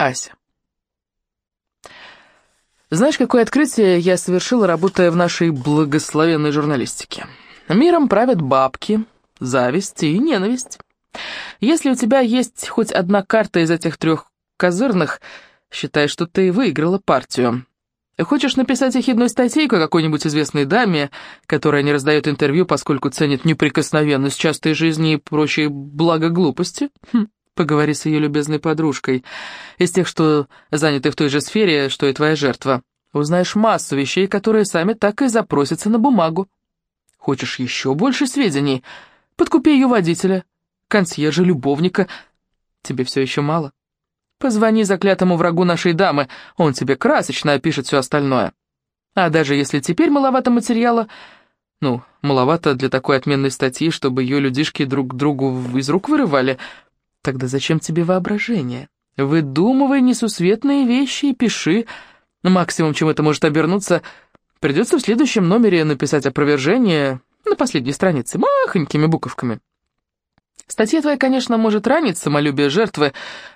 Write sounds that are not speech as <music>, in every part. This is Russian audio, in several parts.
Ася. Знаешь, какое открытие я совершила, работая в нашей благословенной журналистике? Миром правят бабки, зависть и ненависть. Если у тебя есть хоть одна карта из этих трех козырных, считай, что ты выиграла партию. Хочешь написать ехидную статейку какой-нибудь известной даме, которая не раздает интервью, поскольку ценит неприкосновенность частой жизни и прочие благо глупости? Хм. Поговори с ее любезной подружкой, из тех, что заняты в той же сфере, что и твоя жертва. Узнаешь массу вещей, которые сами так и запросятся на бумагу. Хочешь еще больше сведений? Подкупи ее водителя, консьержа, любовника. Тебе все еще мало? Позвони заклятому врагу нашей дамы, он тебе красочно опишет все остальное. А даже если теперь маловато материала, ну, маловато для такой отменной статьи, чтобы ее людишки друг другу из рук вырывали — Тогда зачем тебе воображение? Выдумывай несусветные вещи и пиши. Максимум, чем это может обернуться, придется в следующем номере написать опровержение на последней странице, махонькими буковками. Статья твоя, конечно, может ранить самолюбие жертвы,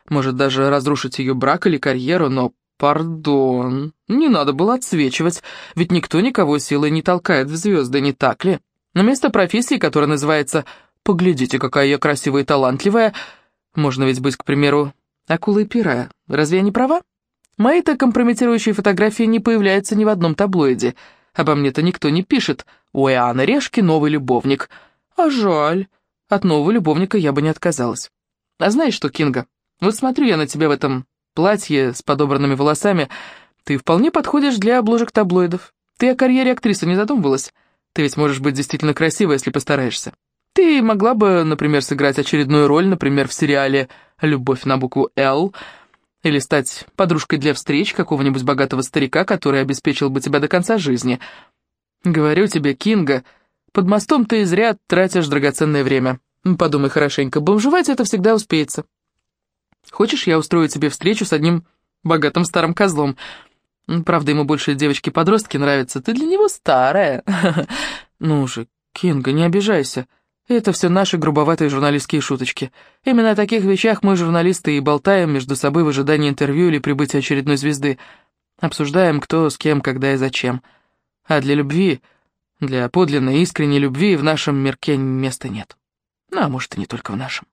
может даже разрушить ее брак или карьеру, но, пардон, не надо было отсвечивать, ведь никто никого силой не толкает в звезды, не так ли? На место профессии, которая называется «Поглядите, какая я красивая и талантливая», можно ведь быть, к примеру, акулой пера. Разве я не права? Мои-то компрометирующие фотографии не появляются ни в одном таблоиде. Обо мне-то никто не пишет. У Иоанна Решки новый любовник. А жаль. От нового любовника я бы не отказалась. А знаешь что, Кинга, вот смотрю я на тебя в этом платье с подобранными волосами. Ты вполне подходишь для обложек таблоидов. Ты о карьере актрисы не задумывалась? Ты ведь можешь быть действительно красивой, если постараешься. Ты могла бы, например, сыграть очередную роль, например, в сериале «Любовь на букву «Л», или стать подружкой для встреч какого-нибудь богатого старика, который обеспечил бы тебя до конца жизни. Говорю тебе, Кинга, под мостом ты зря тратишь драгоценное время. Подумай хорошенько, бомжевать это всегда успеется. Хочешь, я устрою тебе встречу с одним богатым старым козлом? Правда, ему больше девочки-подростки нравятся. Ты для него старая. <laughs> Ну же, Кинга, не обижайся. Это все наши грубоватые журналистские шуточки. Именно о таких вещах мы, журналисты, и болтаем между собой в ожидании интервью или прибытия очередной звезды. Обсуждаем, кто, с кем, когда и зачем. А для любви, для подлинной, искренней любви в нашем мирке места нет. Ну, а может, и не только в нашем.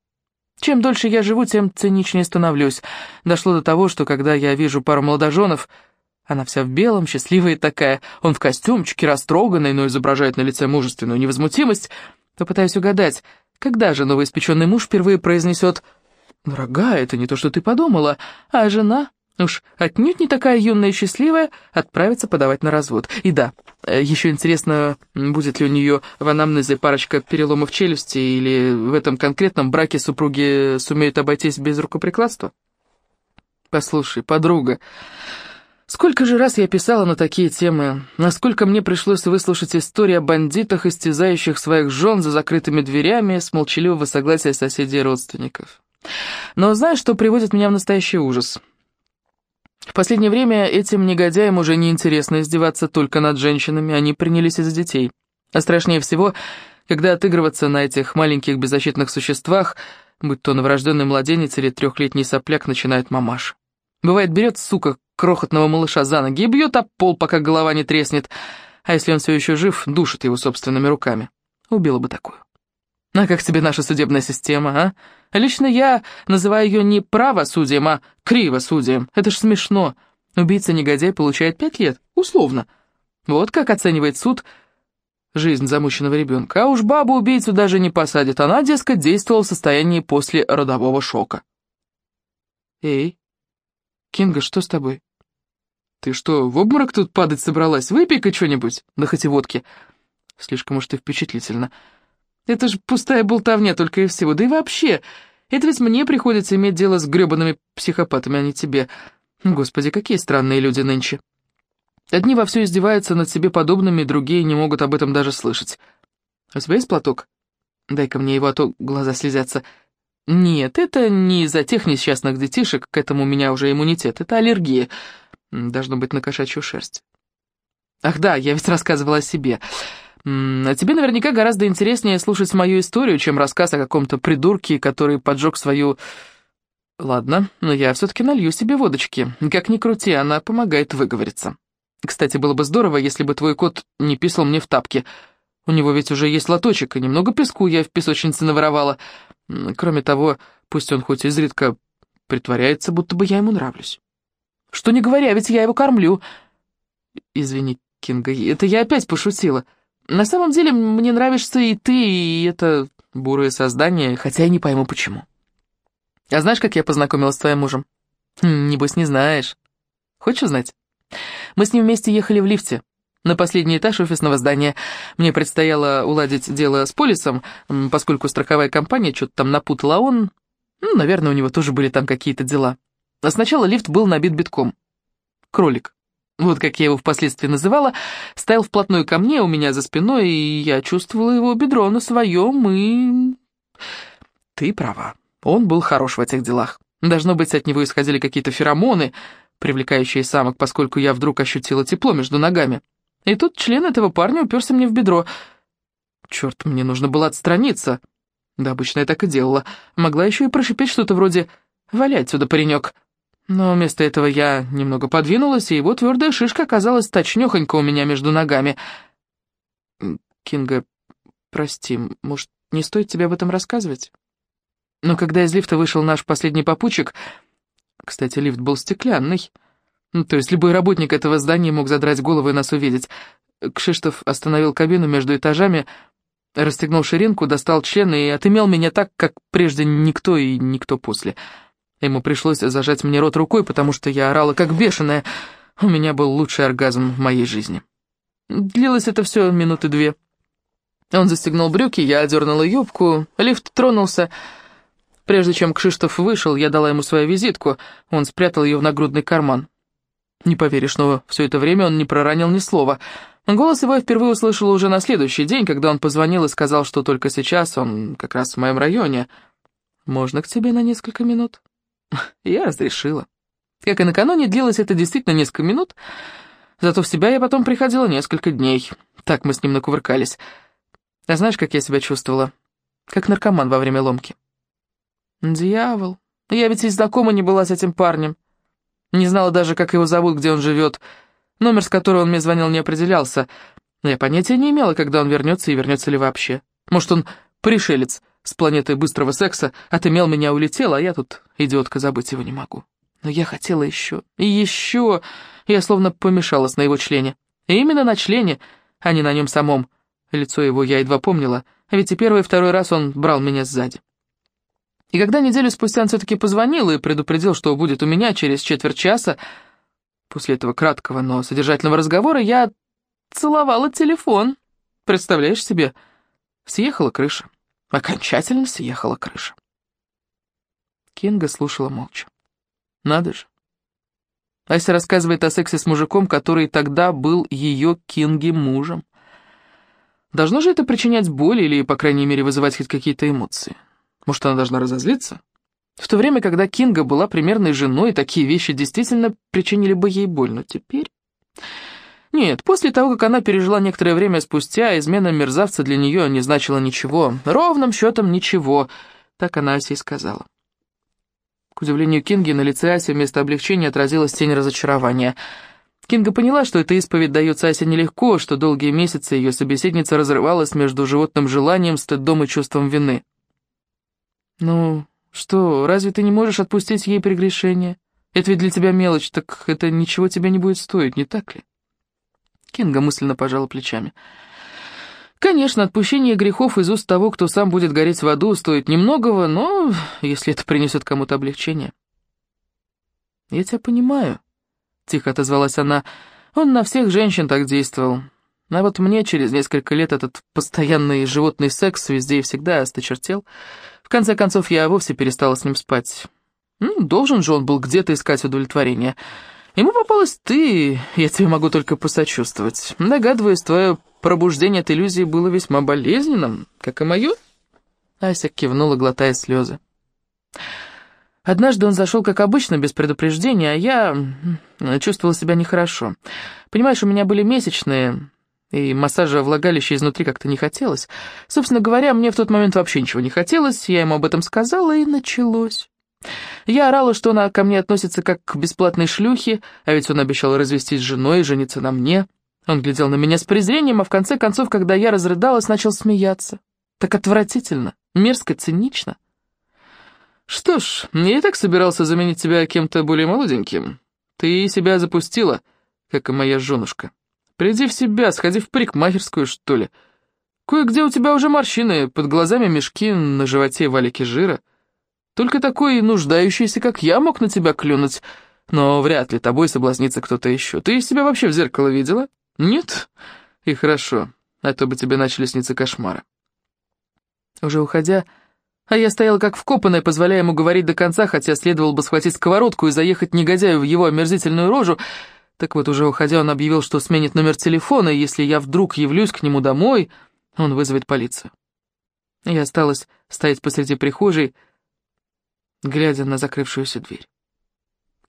Чем дольше я живу, тем циничнее становлюсь. Дошло до того, что когда я вижу пару молодоженов, она вся в белом, счастливая такая, он в костюмчике, растроганный, но изображает на лице мужественную невозмутимость — Попытаюсь угадать, когда же новоиспеченный муж впервые произнесет «Дорогая, это не то, что ты подумала», а жена, уж отнюдь не такая юная и счастливая, отправится подавать на развод. И да, э, еще интересно, будет ли у нее в анамнезе парочка переломов челюсти, или в этом конкретном браке супруги сумеют обойтись без рукоприкладства? Послушай, подруга, Сколько же раз я писала на такие темы, насколько мне пришлось выслушать истории о бандитах, истязающих своих жен за закрытыми дверями с молчаливого согласия соседей и родственников. Но знаешь, что приводит меня в настоящий ужас? В последнее время этим негодяям уже не интересно издеваться только над женщинами, они принялись из-за детей. А страшнее всего, когда отыгрываться на этих маленьких беззащитных существах, будь то новорожденный младенец или трехлетний сопляк, начинает мамаш. Бывает, берет, сука, крохотного малыша за ноги и бьет об пол, пока голова не треснет, а если он все еще жив, душит его собственными руками. Убила бы такую. А как тебе наша судебная система, а? Лично я называю ее не правосудием, а кривосудием. Это ж смешно. Убийца-негодяй получает пять лет, условно. Вот как оценивает суд жизнь замученного ребенка. А уж бабу-убийцу даже не посадят. Она, дескать, действовала в состоянии после родового шока. Эй, Кинга, что с тобой? «Ты что, в обморок тут падать собралась? Выпей-ка что-нибудь, да хоть и водки». Слишком уж ты впечатлительно. Это ж пустая болтовня только и всего. Да и вообще, это ведь мне приходится иметь дело с грёбаными психопатами, а не тебе. Господи, какие странные люди нынче. Одни вовсю издеваются над себе подобными, другие не могут об этом даже слышать. У тебя есть платок? Дай-ка мне его, а то глаза слезятся. Нет, это не из-за тех несчастных детишек, к этому у меня уже иммунитет, это аллергия. Должно быть на кошачью шерсть. Ах да, я ведь рассказывала о себе. А тебе наверняка гораздо интереснее слушать мою историю, чем рассказ о каком-то придурке, который поджег свою Ладно, но я все-таки налью себе водочки. Как ни крути, она помогает выговориться. Кстати, было бы здорово, если бы твой кот не писал мне в тапки. У него ведь уже есть лоточек, и немного песку я в песочнице наворовала. Кроме того, пусть он хоть изредка притворяется, будто бы я ему нравлюсь. Что не говоря, ведь я его кормлю. Извини, Кинга, это я опять пошутила. На самом деле, мне нравишься и ты, и это бурое создание, хотя я не пойму, почему. А знаешь, как я познакомилась с твоим мужем? Хм, небось, не знаешь. Хочешь узнать? Мы с ним вместе ехали в лифте на последний этаж офисного здания. Мне предстояло уладить дело с полисом, поскольку страховая компания что-то там напутала, а он... Ну, наверное, у него тоже были там какие-то дела. А сначала лифт был набит битком. Кролик. Вот как я его впоследствии называла, стоял вплотную ко мне, у меня за спиной, и я чувствовала его бедро на своем, и... Ты права. Он был хорош в этих делах. Должно быть, от него исходили какие-то феромоны, привлекающие самок, поскольку я вдруг ощутила тепло между ногами. И тут член этого парня уперся мне в бедро. Черт, мне нужно было отстраниться. Да, обычно я так и делала. Могла еще и прошипеть что-то вроде «Валяй отсюда, паренек». Но вместо этого я немного подвинулась, и его твердая шишка оказалась точнёхонько у меня между ногами. Кинга, прости, может, не стоит тебе об этом рассказывать? Но когда из лифта вышел наш последний попутчик... Кстати, лифт был стеклянный. Ну, то есть любой работник этого здания мог задрать голову и нас увидеть. Кшиштов остановил кабину между этажами, расстегнул ширинку, достал член и отымел меня так, как прежде никто и никто после. Ему пришлось зажать мне рот рукой, потому что я орала как бешеная. У меня был лучший оргазм в моей жизни. Длилось это все минуты две. Он застегнул брюки, я одернула юбку, лифт тронулся... Прежде чем Кшиштоф вышел, я дала ему свою визитку, он спрятал ее в нагрудный карман. Не поверишь, но все это время он не проронил ни слова. Голос его я впервые услышала уже на следующий день, когда он позвонил и сказал, что только сейчас он как раз в моем районе. «Можно к тебе на несколько минут?» Я разрешила. Как и накануне, длилось это действительно несколько минут, зато в себя я потом приходила несколько дней. Так мы с ним накувыркались. А знаешь, как я себя чувствовала? Как наркоман во время ломки. Дьявол. Я ведь и знакома не была с этим парнем. Не знала даже, как его зовут, где он живет. Номер, с которого он мне звонил, не определялся. Но я понятия не имела, когда он вернется и вернется ли вообще. Может, он пришелец с планеты быстрого секса, отымел меня, улетел, а я тут, идиотка, забыть его не могу. Но я хотела еще, и еще. Я словно помешалась на его члене. И именно на члене, а не на нем самом. Лицо его я едва помнила, а ведь и первый и второй раз он брал меня сзади. И когда неделю спустя он все-таки позвонил и предупредил, что будет у меня через четверть часа, после этого краткого, но содержательного разговора, я целовала телефон. Представляешь себе? Съехала крыша. Окончательно съехала крыша. Кинга слушала молча. Надо же. Ася рассказывает о сексе с мужиком, который тогда был ее Кинги мужем. Должно же это причинять боль или, по крайней мере, вызывать хоть какие-то эмоции. Может, она должна разозлиться? В то время, когда Кинга была примерной женой, такие вещи действительно причинили бы ей боль, но теперь... Нет, после того, как она пережила некоторое время спустя, измена мерзавца для нее не значила ничего. Ровным счетом ничего, так она Асе и сказала. К удивлению Кинги, на лице Аси вместо облегчения отразилась тень разочарования. Кинга поняла, что эта исповедь дается Асе нелегко, что долгие месяцы ее собеседница разрывалась между животным желанием, стыдом и чувством вины. «Ну, что, разве ты не можешь отпустить ей прегрешение? Это ведь для тебя мелочь, так это ничего тебе не будет стоить, не так ли?» Кинга мысленно пожала плечами. «Конечно, отпущение грехов из уст того, кто сам будет гореть в аду, стоит немногого, но если это принесет кому-то облегчение...» «Я тебя понимаю», — тихо отозвалась она. «Он на всех женщин так действовал. А вот мне через несколько лет этот постоянный животный секс везде и всегда осточертел конце концов, я вовсе перестала с ним спать. Ну, должен же он был где-то искать удовлетворение. Ему попалась ты, я тебе могу только посочувствовать. Догадываюсь, твое пробуждение от иллюзии было весьма болезненным, как и мое. Ася кивнула, глотая слезы. Однажды он зашел, как обычно, без предупреждения, а я чувствовала себя нехорошо. Понимаешь, у меня были месячные, и массажа влагалища изнутри как-то не хотелось. Собственно говоря, мне в тот момент вообще ничего не хотелось, я ему об этом сказала, и началось. Я орала, что она ко мне относится как к бесплатной шлюхе, а ведь он обещал развестись с женой и жениться на мне. Он глядел на меня с презрением, а в конце концов, когда я разрыдалась, начал смеяться. Так отвратительно, мерзко, цинично. Что ж, я и так собирался заменить тебя кем-то более молоденьким. Ты себя запустила, как и моя женушка. Приди в себя, сходи в парикмахерскую, что ли. Кое-где у тебя уже морщины, под глазами мешки, на животе валики жира. Только такой нуждающийся, как я, мог на тебя клюнуть, но вряд ли тобой соблазнится кто-то еще. Ты себя вообще в зеркало видела? Нет? И хорошо, а то бы тебе начали сниться кошмары. Уже уходя, а я стояла как вкопанная, позволяя ему говорить до конца, хотя следовало бы схватить сковородку и заехать негодяю в его омерзительную рожу. Так вот, уже уходя, он объявил, что сменит номер телефона, и если я вдруг явлюсь к нему домой, он вызовет полицию. Я осталась стоять посреди прихожей, глядя на закрывшуюся дверь.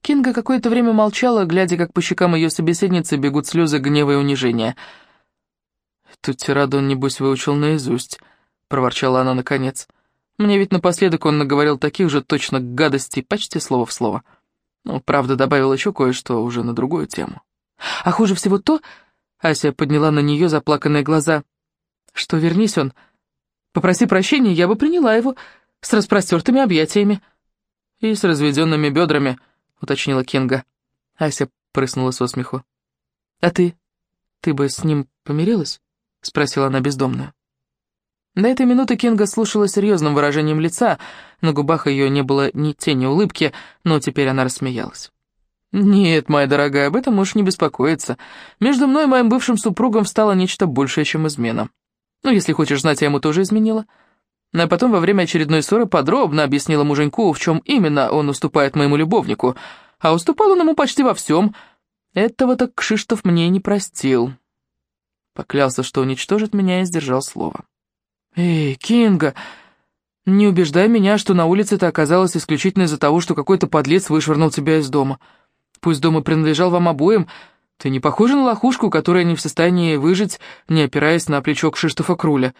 Кинга какое-то время молчала, глядя, как по щекам ее собеседницы бегут слезы гнева и унижения. «Тут тираду небось, выучил наизусть», — проворчала она наконец. «Мне ведь напоследок он наговорил таких же точно гадостей, почти слово в слово. Ну, правда, добавил еще кое-что уже на другую тему. А хуже всего то...» — Ася подняла на нее заплаканные глаза. «Что, вернись он. Попроси прощения, я бы приняла его с распростертыми объятиями». «И с разведенными бедрами», — уточнила Кинга. Ася прыснула со смеху. «А ты? Ты бы с ним помирилась?» — спросила она бездомную. До этой минуты Кинга слушала серьезным выражением лица, на губах ее не было ни тени улыбки, но теперь она рассмеялась. «Нет, моя дорогая, об этом можешь не беспокоиться. Между мной и моим бывшим супругом стало нечто большее, чем измена. Ну, если хочешь знать, я ему тоже изменила. А потом во время очередной ссоры подробно объяснила муженьку, в чем именно он уступает моему любовнику. А уступал он ему почти во всем. Этого-то Кшиштов мне не простил. Поклялся, что уничтожит меня и сдержал слово. «Эй, Кинга, не убеждай меня, что на улице ты оказалась исключительно из-за того, что какой-то подлец вышвырнул тебя из дома. Пусть дом и принадлежал вам обоим, ты не похожа на лохушку, которая не в состоянии выжить, не опираясь на плечо Кшиштофа Круля».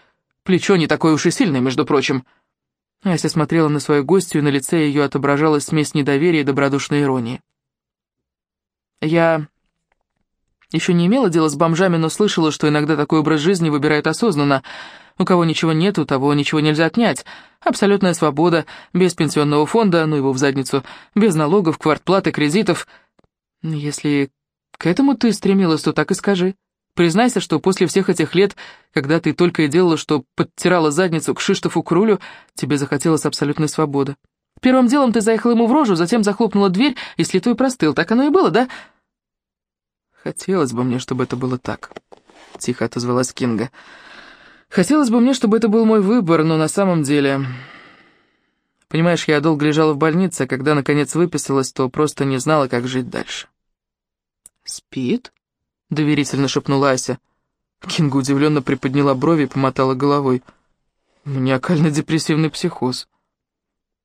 Плечо не такое уж и сильное, между прочим». Ася смотрела на свою гостью, и на лице ее отображалась смесь недоверия и добродушной иронии. «Я еще не имела дела с бомжами, но слышала, что иногда такой образ жизни выбирают осознанно. У кого ничего нет, у того ничего нельзя отнять. Абсолютная свобода, без пенсионного фонда, ну его в задницу, без налогов, квартплаты, кредитов. Если к этому ты стремилась, то так и скажи. Признайся, что после всех этих лет, когда ты только и делала, что подтирала задницу к Шиштофу Крулю, тебе захотелось абсолютной свободы. Первым делом ты заехала ему в рожу, затем захлопнула дверь и слитой простыл. Так оно и было, да? Хотелось бы мне, чтобы это было так, — тихо отозвалась Кинга. Хотелось бы мне, чтобы это был мой выбор, но на самом деле... Понимаешь, я долго лежала в больнице, а когда наконец выписалась, то просто не знала, как жить дальше. «Спит?» — доверительно шепнула Ася. Кинга удивленно приподняла брови и помотала головой. «Маниакально-депрессивный психоз».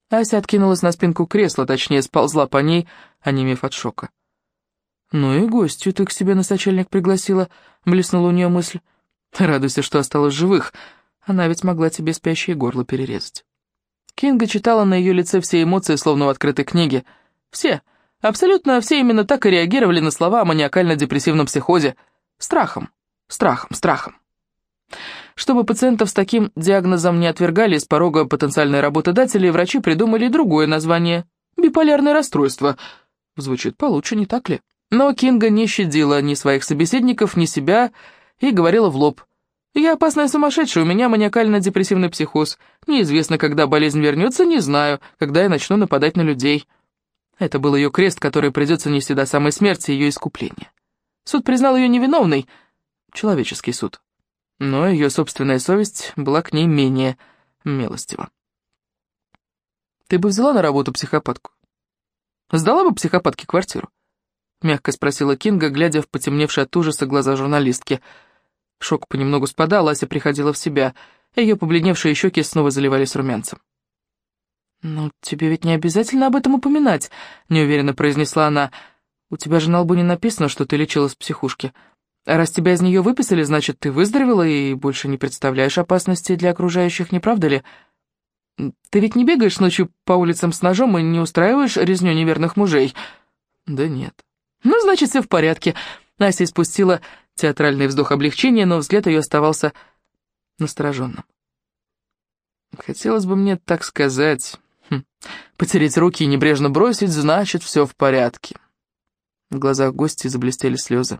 Ася откинулась на спинку кресла, точнее, сползла по ней, онемев от шока. «Ну и гостью ты к себе на сочельник пригласила», — блеснула у нее мысль. «Радуйся, что осталась живых. Она ведь могла тебе спящее горло перерезать». Кинга читала на ее лице все эмоции, словно в открытой книге. Все, Абсолютно все именно так и реагировали на слова о маниакально-депрессивном психозе. Страхом, страхом, страхом. Чтобы пациентов с таким диагнозом не отвергали с порога потенциальные работодатели, врачи придумали другое название – биполярное расстройство. Звучит получше, не так ли? Но Кинга не щадила ни своих собеседников, ни себя и говорила в лоб. «Я опасная сумасшедшая, у меня маниакально-депрессивный психоз. Неизвестно, когда болезнь вернется, не знаю, когда я начну нападать на людей». Это был ее крест, который придется нести до самой смерти, ее искупления. Суд признал ее невиновной, человеческий суд. Но ее собственная совесть была к ней менее милостива. «Ты бы взяла на работу психопатку? Сдала бы психопатке квартиру?» Мягко спросила Кинга, глядя в потемневшие от ужаса глаза журналистки. Шок понемногу спадал, Ася приходила в себя. Ее побледневшие щеки снова заливались румянцем. «Ну, тебе ведь не обязательно об этом упоминать», — неуверенно произнесла она. «У тебя же на лбу не написано, что ты лечилась в психушке. А раз тебя из нее выписали, значит, ты выздоровела и больше не представляешь опасности для окружающих, не правда ли?» Ты ведь не бегаешь ночью по улицам с ножом и не устраиваешь резню неверных мужей?» «Да нет». «Ну, значит, все в порядке». Настя испустила театральный вздох облегчения, но взгляд ее оставался настороженным. «Хотелось бы мне так сказать. Потереть руки и небрежно бросить, значит, все в порядке». В глазах гости заблестели слезы.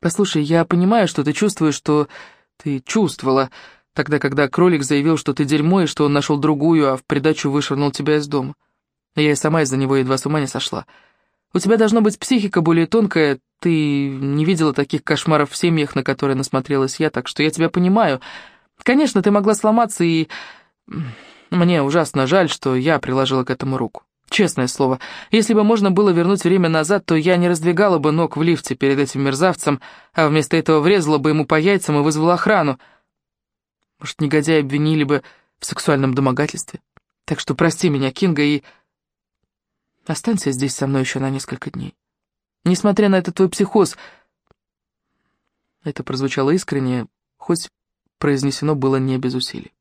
«Послушай, я понимаю, что ты чувствуешь, что ты чувствовала, тогда, когда кролик заявил, что ты дерьмо и что он нашел другую, а в придачу вышвырнул тебя из дома. Я и сама из-за него едва с ума не сошла. У тебя должна быть психика более тонкая, ты не видела таких кошмаров в семьях, на которые насмотрелась я, так что я тебя понимаю. Конечно, ты могла сломаться, и мне ужасно жаль, что я приложила к этому руку. Честное слово, если бы можно было вернуть время назад, то я не раздвигала бы ног в лифте перед этим мерзавцем, а вместо этого врезала бы ему по яйцам и вызвала охрану. Может, негодяи обвинили бы в сексуальном домогательстве. Так что прости меня, Кинга, и останься здесь со мной еще на несколько дней. Несмотря на этот твой психоз... Это прозвучало искренне, хоть произнесено было не без усилий.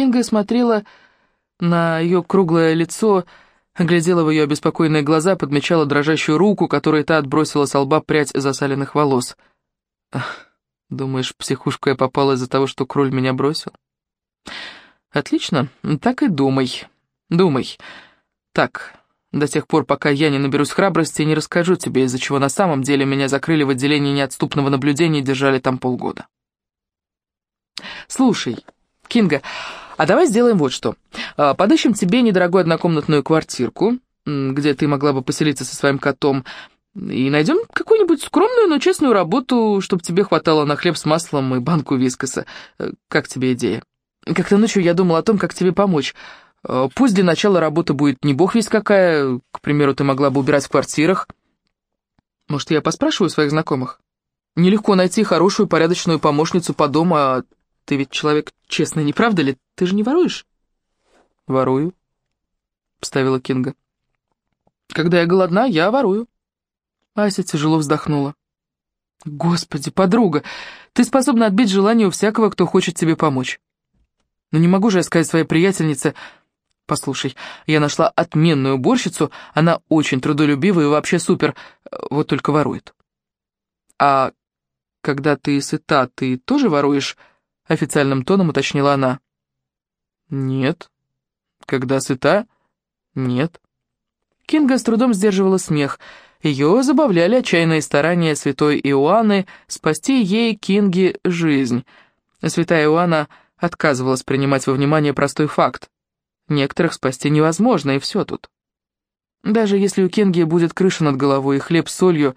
Кинга смотрела на ее круглое лицо, глядела в ее обеспокоенные глаза, подмечала дрожащую руку, которой та отбросила с лба прядь засаленных волос. «Думаешь, психушку я попала из-за того, что кроль меня бросил?» «Отлично, так и думай. Думай. Так, до тех пор, пока я не наберусь храбрости и не расскажу тебе, из-за чего на самом деле меня закрыли в отделении неотступного наблюдения и держали там полгода». «Слушай, Кинга, а давай сделаем вот что. А, подыщем тебе недорогую однокомнатную квартирку, где ты могла бы поселиться со своим котом, и найдем какую-нибудь скромную, но честную работу, чтобы тебе хватало на хлеб с маслом и банку вискоса. Э, как тебе идея? Как-то ночью я думал о том, как тебе помочь. Э, пусть для начала работа будет не бог весь какая, к примеру, ты могла бы убирать в квартирах. Может, я поспрашиваю своих знакомых? Нелегко найти хорошую, порядочную помощницу по дому, а ты ведь человек честный, не правда ли? Ты же не воруешь?» «Ворую», — вставила Кинга. «Когда я голодна, я ворую». Ася тяжело вздохнула. «Господи, подруга, ты способна отбить желание у всякого, кто хочет тебе помочь. Но не могу же я сказать своей приятельнице... Послушай, я нашла отменную уборщицу, она очень трудолюбивая и вообще супер, вот только ворует. А когда ты сыта, ты тоже воруешь?» Официальным тоном уточнила она. «Нет». «Когда сыта?» «Нет». Кинга с трудом сдерживала смех. Ее забавляли отчаянные старания святой Иоанны спасти ей, Кинге, жизнь. Святая Иоанна отказывалась принимать во внимание простой факт. Некоторых спасти невозможно, и все тут. Даже если у Кинги будет крыша над головой и хлеб с солью,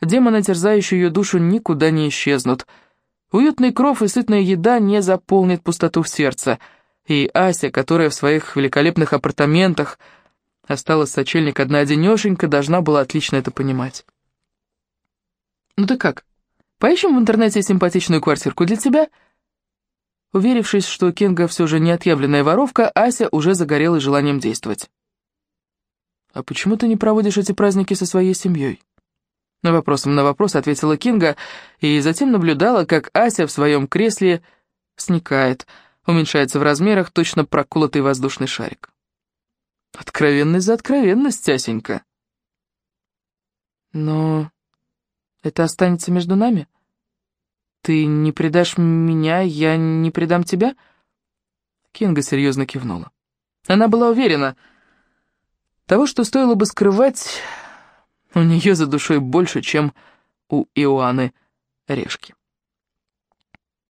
демоны, терзающие ее душу, никуда не исчезнут — Уютный кров и сытная еда не заполнит пустоту в сердце, и Ася, которая в своих великолепных апартаментах осталась сочельник одна-одинешенька, должна была отлично это понимать. «Ну ты как, поищем в интернете симпатичную квартирку для тебя?» Уверившись, что Кинга все же неотъявленная воровка, Ася уже загорелась желанием действовать. «А почему ты не проводишь эти праздники со своей семьей?» На вопросом на вопрос ответила Кинга и затем наблюдала, как Ася в своем кресле сникает, уменьшается в размерах точно проколотый воздушный шарик. Откровенность за откровенность, Асенька. Но это останется между нами? Ты не предашь меня, я не предам тебя? Кинга серьезно кивнула. Она была уверена, того, что стоило бы скрывать, у нее за душой больше, чем у Иоанны Решки.